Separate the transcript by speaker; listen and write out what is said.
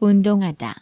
Speaker 1: 운동하다.